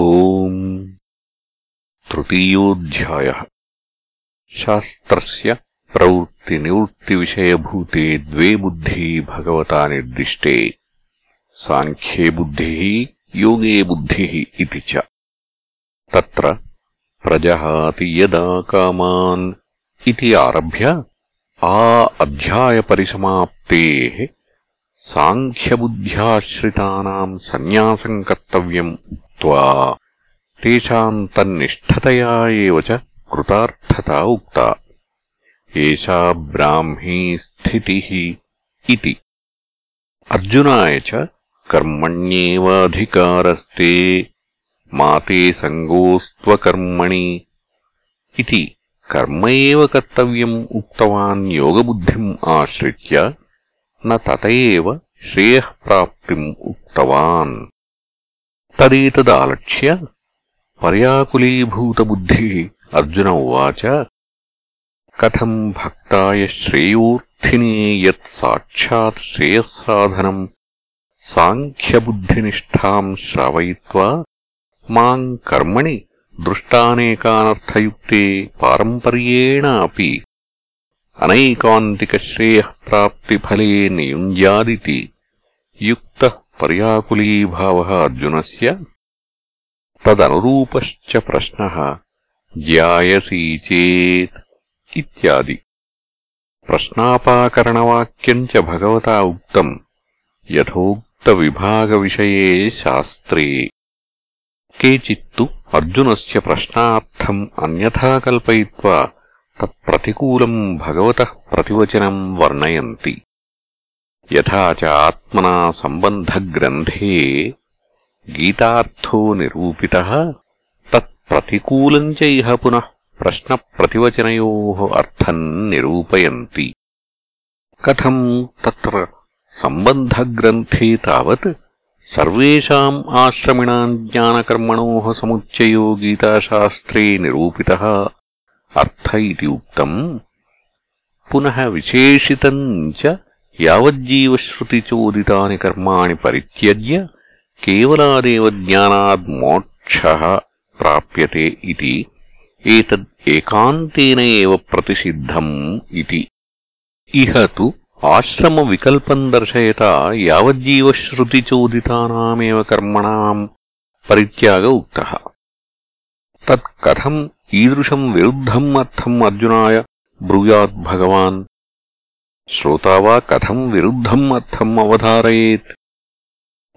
ఓం तृतीयोऽध्यायः। शास्त्रस्य प्रवृत्तिनिवृत्तिविषयभूते द्वे बुद्धी भगवता निर्दिष्टे। साङ्ख्ये बुद्धिः, योगे बुद्धिः इति च। तत्र प्रजहाति यदा कामान् इति आरभ्य आ अध्यायपरिसमाप्तेः साङ्ख्यबुद्ध्याश्रितानाम् सन्न्यासम् कर्तव्यम् उक्त्वा तेषाम् तन्निष्ठतया एव च कृतार्थता उक्ता एषा ब्राह्मी स्थितिः इति अर्जुनाय च कर्मण्येवाधिकारस्ते माते सङ्गोऽस्त्वकर्मणि इति कर्म एव कर्तव्यम् उक्तवान् योगबुद्धिम् आश्रित्य न तत एव श्रेयःप्राप्तिम् उक्तवान् तदेतदालक्ष्य पर्याकुलीभूतबुद्धिः अर्जुन उवाच कथम् भक्ताय श्रेयोऽर्थिने यत् साक्षात् श्रेयःसाधनम् साङ्ख्यबुद्धिनिष्ठाम् श्रावयित्वा माम् कर्मणि दृष्टानेकानर्थयुक्ते पारम्पर्येण अपि अनैकान्तिकश्रेयःप्राप्तिफले नियुञ्जादिति युक्तः पर्याकुलीभावः अर्जुनस्य तदनुरूपश्च प्रश्नः ज्यायसी चेत् इत्यादि प्रश्नापाकरणवाक्यम् च भगवता उक्तम् यथोक्तविभागविषये शास्त्रे केचित्तु अर्जुनस्य प्रश्नार्थम् अन्यथा कल्पयित्वा तत्प्रतिकूलम् भगवतः प्रतिवचनम् वर्णयन्ति यथा च आत्मना सम्बन्धग्रन्थे गीतार्थो निरूपितः तत्प्रतिकूलम् च इह पुनः प्रश्नप्रतिवचनयोः अर्थम् निरूपयन्ति कथम् तत्र सम्बन्धग्रन्थे तावत् सर्वेषाम् आश्रमिणाम् ज्ञानकर्मणोः समुच्चयो गीताशास्त्रे निरूपितः अर्थ इति उक्तम् पुनः विशेषितम् च యావజ్జీవశ్రుతిచోదితాని కర్మాణి పరిత్యజ్య కేవలాదేవ జ్ఞానాద్ మోక్ష ప్రాప్యతే ఇది. ఏతద్ ఏకాంతేన ఏవ ప్రతిషిద్ధం ఇది. ఇహ తు ఆశ్రమ వికల్పం దర్శయత యావజ్జీవశ్రుతిచోదితానామేవ కర్మణాం పరిత్యాగ ఉక్త. తత్కథం ఈదృశం విరుద్ధం అర్థం అర్జునాయ బ్రూయాద్భగవాన్ श्रोता वा कथम् विरुद्धम् अर्थम् अवधारयेत्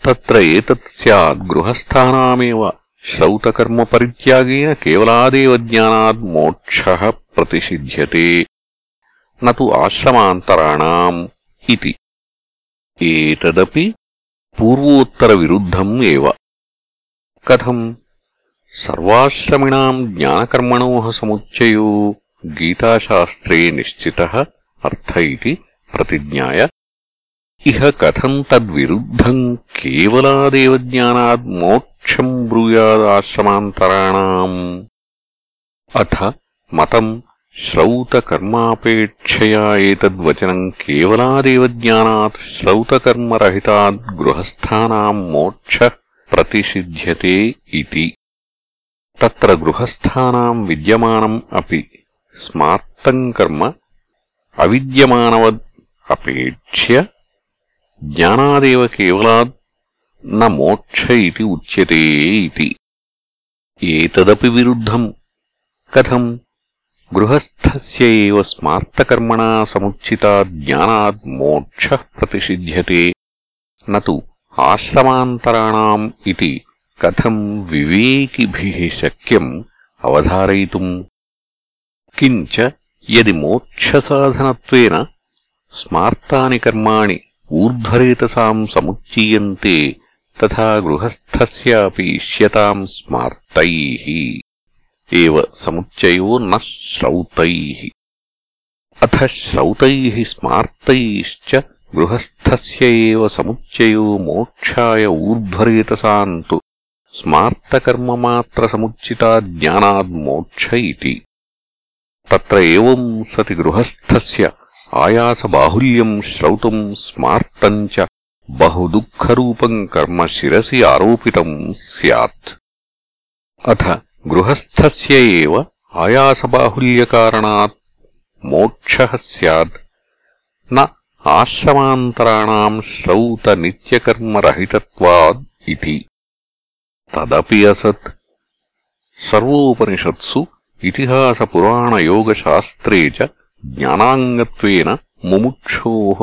तत्र एतत् स्यात् गृहस्थानामेव श्रौतकर्मपरित्यागेन केवलादेव ज्ञानात् मोक्षः प्रतिषिध्यते न तु आश्रमान्तराणाम् इति एतदपि पूर्वोत्तरविरुद्धम् एव कथम् सर्वाश्रमिणाम् ज्ञानकर्मणोः समुच्चयो गीताशास्त्रे निश्चितः अर्थ इति प्रतिज्ञाय इह कथम् तद्विरुद्धम् केवलादेव ज्ञानात् मोक्षम् ब्रूयादाश्रमान्तराणाम् अथ मतम् श्रौतकर्मापेक्षया एतद्वचनम् केवलादेव ज्ञानात् श्रौतकर्मरहितात् गृहस्थानाम् मोक्षः प्रतिषिध्यते इति तत्र गृहस्थानाम् विद्यमानम् अपि स्मार्तम् कर्म అవిద్యమానవద్ అపేక్ష్య జ్ఞానాదేవ కేవలాద్ న మోక్ష ఇది ఉచ్యతే ఇది. ఏతదపి విరుద్ధం కథం గృహస్థస్య ఏవ స్మార్తకర్మణా సముచిత జ్ఞానాద్ మోక్ష ప్రతిషిధ్యతే. నతు ఆశ్రమాంతరాణాం ఇది కథం వివేకిభిః శక్యం అవధారయితుం. కించ యది మోక్షసాధనత్వేన స్మార్తాని కర్మాణి ఊర్ధ్వరేతసాం సముచ్చీయంతే తథా గృహస్థస్యాపి ఇష్యతాం స్మార్తైః. ఏవ సముచ్చయో న శ్రౌతైః. అథ శ్రౌతైః స్మార్తైశ్చ గృహస్థస్య ఏవ సముచ్చయో మోక్షాయ ఊర్ధ్వరేతసాం తు. స్మార్తకర్మమాత్రసముచ్చితాజ్ఞానాద్మోక్ష ఇతి. తత్ర ఏవం సతి గృహస్థస్య. ఆయాసబాహుల్యం శ్రౌతం స్మార్తం చ. బహుదుఃఖరూపం కర్మ శిరసి ఆరోపితం స్యాత్. అథ గృహస్థస్య ఏవ ఆయాసబాహుల్యకారణాత్ మోక్ష సద్ న ఆశ్రమాంతరాణం శ్రౌతనిత్యకర్మరహితత్వాద్ ఇది. తదపి అసత్. సర్వోపనిషత్సు सर्वोपनिषत्सु इतिहासपुराणयोगशास्त्रे च ज्ञानाङ्गत्वेन मुमुक्षोः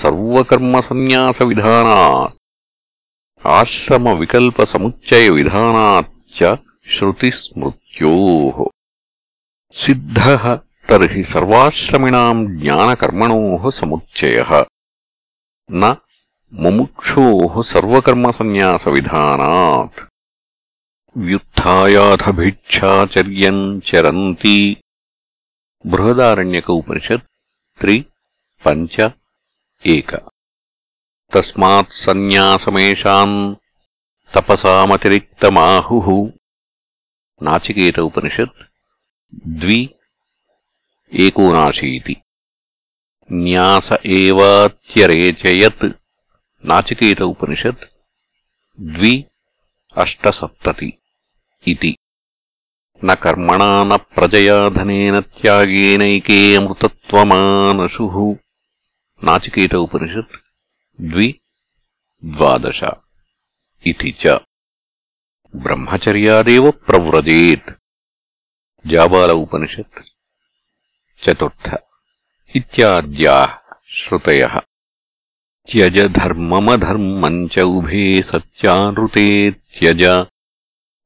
सर्वकर्मसन्न्यासविधानात् आश्रमविकल्पसमुच्चयविधानाच्च श्रुतिस्मृत्योः सिद्धः तर्हि सर्वाश्रमिणाम् ज्ञानकर्मणोः समुच्चयः न मुमुक्षोः వ్యుత్యాథ భిక్షాచర్యం చరంతి బృహదారణ్యక ఉపనిషత్ త్రి పంచ ఏక తస్మాత్ సన్యాసమేషాం తపసామతిరిక్తమాహు నాచికేత ఉపనిషత్ ద్వి ఏకోనాశీతి న్యాస ఏవాత్యరేచయత్ నాచికేత ఉపనిషత్ ద్వి అష్టసప్తతి इति। न कर्मणा न प्रजया धनेन त्यागेनैके अमृतत्वमानशुः। नाचिकेत उपनिषत् द्वि द्वादश इति च। ब्रह्मचर्यादेव प्रव्रजेत्। जाबाल उपनिषत् चतुर्थ इत्याद्याः श्रुतयः। त्यज धर्ममधर्मम् च उभे सत्यानृते त्यज।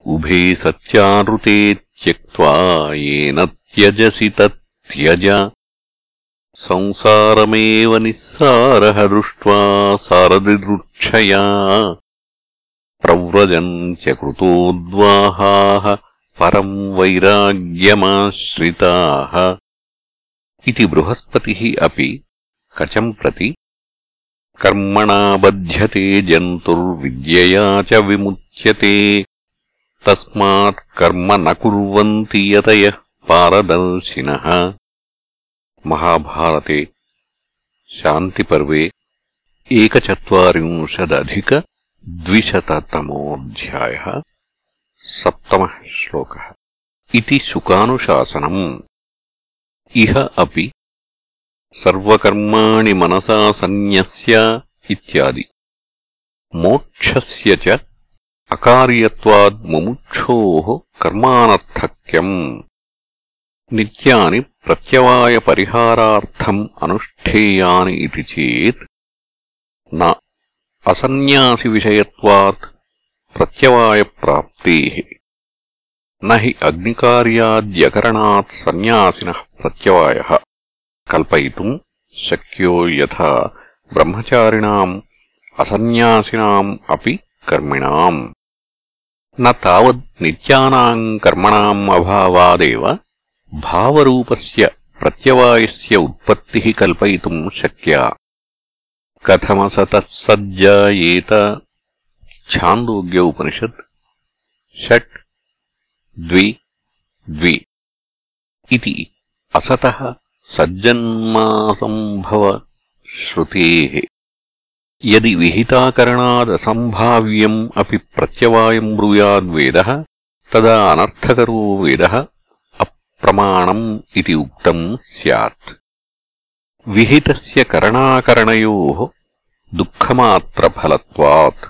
ఉభే సత్యానృతే త్యక్వా ఏన త్యజసి తత్యజ. సంసారమేవ నిస్సారః దృష్ట్వా సారదిదృక్షయా. ప్రవ్రజంత్యకృతోద్వాహాः పరం వైరాగ్యమాశ్రితాः. ఇది బృహస్పతిः అపి కచం ప్రతి. కర్మణా బధ్యతే జంతుర్విద్యయా చ విముచ్యతే. तस्मात् कर्म न कुर्वन्ति यतयः पारदर्शिनः। महाभारते शान्तिपर्वे एकचत्वारिंशदधिकद्विशततमोऽध्यायः सप्तमः श्लोकः। इति शुकानुशासनम्। इह अपि सर्वकर्माणि मनसा सन्न्यस्य इत्यादि। मोक्षस्य च అకార్యత్వాద్ ముముక్షోః కర్మానర్థక్యम् నిత్యాని ప్రత్యవాయపరిహారాథం అనుష్ఠేయాని ఇది చేత్ న అసన్యాసివిషయత్వాత్ ప్రత్యవాయప్రాప్తేః నహి అగ్నికార్యాద్యకరణాత్ సన్యాసిన ప్రత్యవాయ కల్పయితు శక్యో యథా బ్రహ్మచారిణాం అసన్యాసినాం అపి కర్మిణాం न तावत् नित्यानाम् कर्मणाम् अभावादेव भावरूपस्य प्रत्यवायस्य उत्पत्तिः कल्पयितुम् शक्या कथमसतः सज्जायेत छान्दोग्य उपनिषत् षट् द्वि द्वि इति असतः सज्जन्मासम्भवश्रुतेः यदि యది విహితాకరణాదసంభావ్యం అపి ప్రత్యవాయం బ్రూయాద్వేద తదా అనర్థకరో వేద అప్రమాణం ఇది ఉక్తం సత్ విహితస్య కరణాకరణయో దుఃఖమాత్రఫలత్వాత్.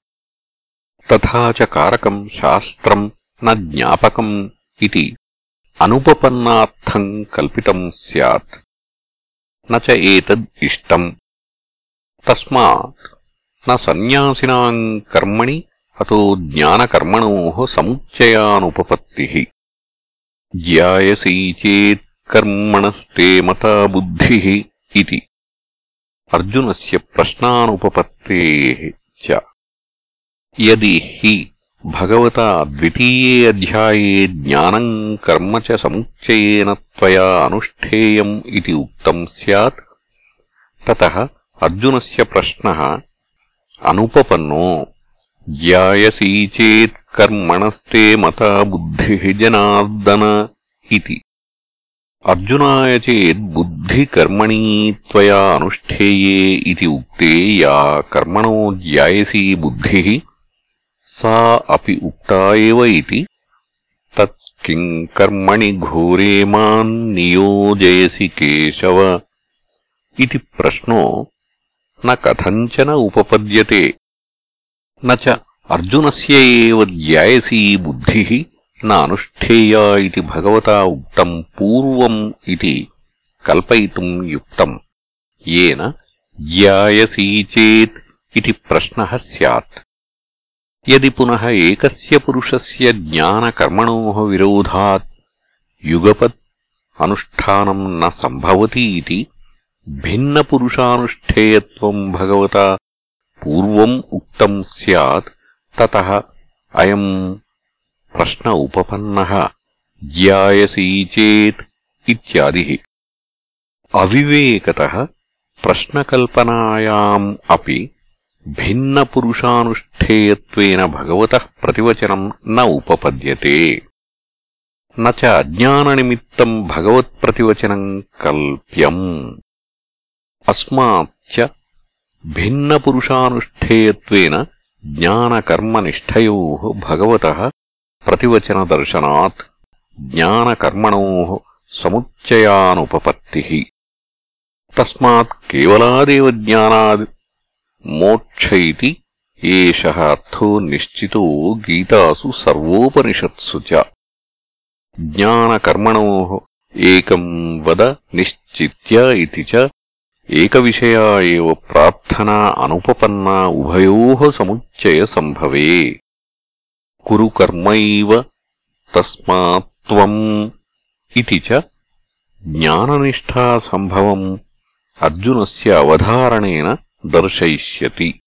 తథా చ కారకం శాస్త్రం న జ్ఞాపకం ఇది అనుపపన్నార్థం కల్పితం స్యాత్. నచ ఏతద్ ఇష్టం. తస్మాత్ न సన్యాసినాం కర్మణి అతో జ్ఞానకర్మణో సముచ్చయానుపపత్తిః. జ్యాయసి చేత్కర్మణస్తే కర్మణస్తే మతా ఇది. అర్జునస్య ప్రశ్నానుపపత్తేః చ. యది హి భగవతా ద్వితీయే అధ్యాయే జ్ఞానం కర్మ చ సముచ్చయేన అనుష్ఠేయం ఇది ఉత్తం సత్ తత ప్రశ్న అనుపపన్నో. జాయసీ చేత్కర్మణస్తే మత బుద్ధి జనార్దన ఇది. అర్జునాయ చేద్బుద్ధికర్మణీ త్వయా అనుష్ఠేయే ఇది ఉక్తే యా కర్మణో జాయసీ బుద్ధి. సా అపి ఉక్తా ఇది. తత్కిం కర్మణి ఘోరే మాన్ నియోజయసి కేశవ. ఇది ప్రశ్నో न कथञ्चन उपपद्यते न च अर्जुनस्य एव ज्यायसी बुद्धिः न अनुष्ठेया इति भगवता उक्तम् पूर्वम् इति कल्पयितुम् युक्तम् येन ज्यायसी चेत् इति प्रश्नः स्यात् यदि पुनः एकस्य पुरुषस्य ज्ञानकर्मणोः विरोधात् युगपत् अनुष्ठानम् न सम्भवति इति భిన్నపురుషానుష్ఠేయత్వం భగవతా పూర్వం ఉక్తం స్యాత్ తతः అయం ప్రశ్న ఉపపన్నः జ్యాయసీ చేత్ ఇత్యాదిः. అవివేకతः ప్రశ్నకల్పనాయాम् అపి భిన్నపురుషానుష్ఠేయత్వేన భగవతः ప్రతివచనం న ఉపపద్యతే. న చ అజ్ఞాననిమిత్తం భగవత్ప్రతివచనం కల్ప్యం. అస్మాచ్చ భిన్నపురుషానుష్ఠేయత్వేన జ్ఞానకర్మనిష్టయో భగవత ప్రతివచనదర్శనాత్ జ్ఞానకర్మణో సముచ్చయానుపపత్తిः తస్మాత్ కేవలాదేవ జ్ఞానాద్ మోక్ష ఇది ఏషః అర్థో నిశ్చితో గీతాసు సర్వోపనిషత్సు జ్ఞానకర్మణో ఏకం వద నిశ్చిత్య ఇది చ ఏకవిషయా ఏవ ప్రార్థనా అనుపపన్నా ఉభయోః సముచ్చయ సంభవే. కురు కర్మైవ తస్మాత్వం ఇతి చ జ్ఞాననిష్ఠా సంభవం. అర్జునస్య అవధారణేన దర్శయిష్యతి.